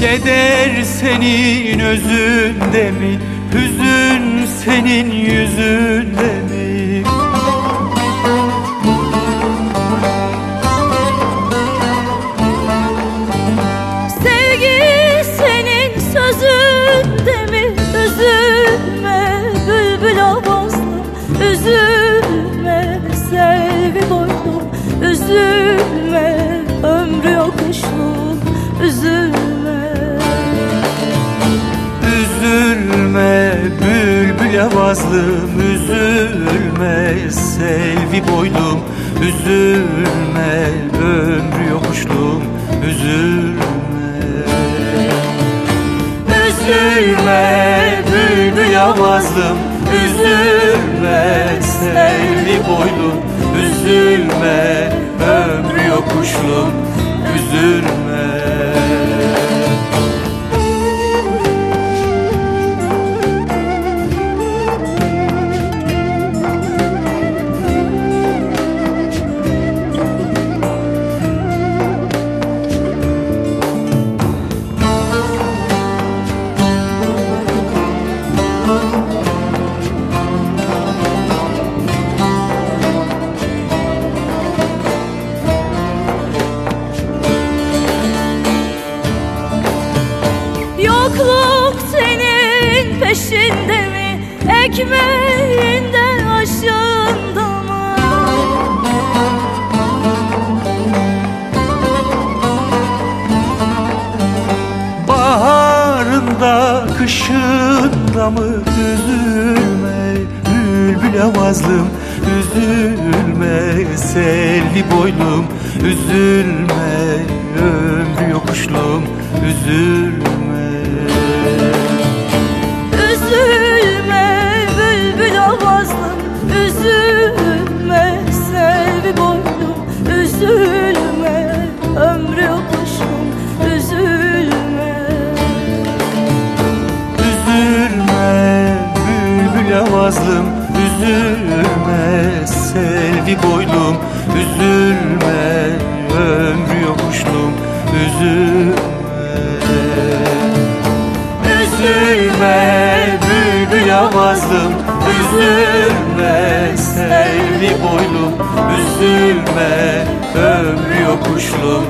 Keder senin özünde mi? Hüzün senin yüzünde bülbül avazlım Üzülme selvi boylum Üzülme ömrü yokuşlum Üzülme. Üzülme bülbül avazlım Üzülme selvi boylum Üzülme ömrü yokuşlum Üzülme senin peşinde mi? Ekmeğinden aşığında mı? Baharında kışında mı üzülme Bülbül avazlım üzülme Selvi boylum üzülme Ömrü yokuşlum üzülme avazlım Üzülme selvi boylum Üzülme ömrü yokuşlum. Üzülme. Üzülme bülbül avazlım Üzülme selvi boylum Üzülme ömrü yokuşlum